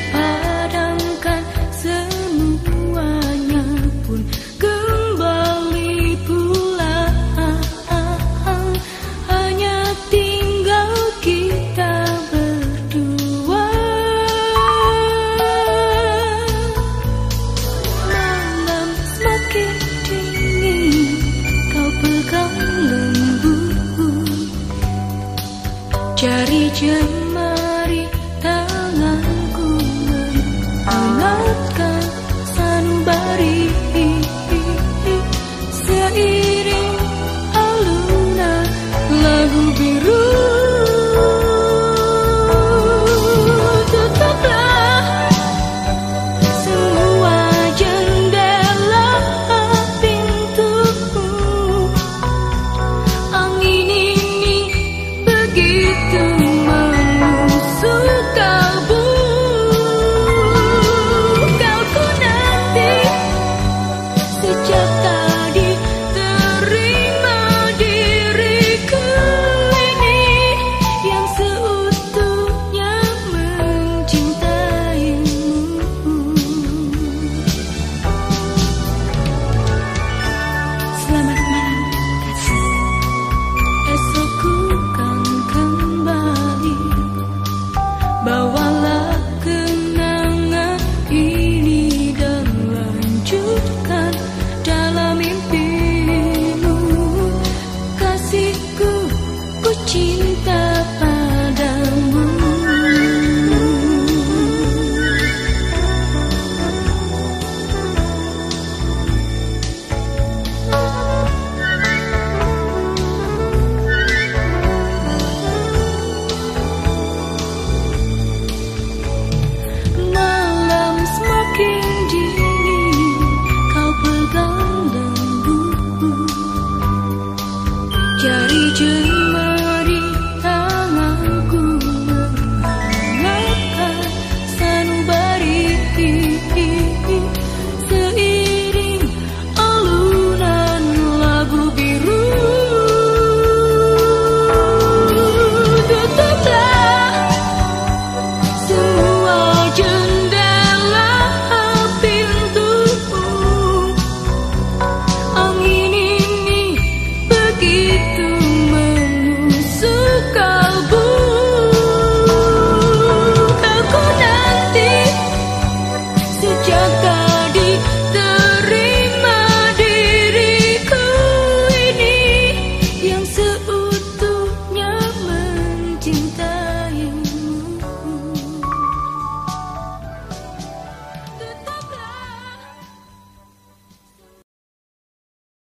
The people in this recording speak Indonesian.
dipadamkan semuanya pun kembali pulang hanya tinggal kita berdua. Malam semakin dingin kau pegang lembu. Jari jemari ku cinta you.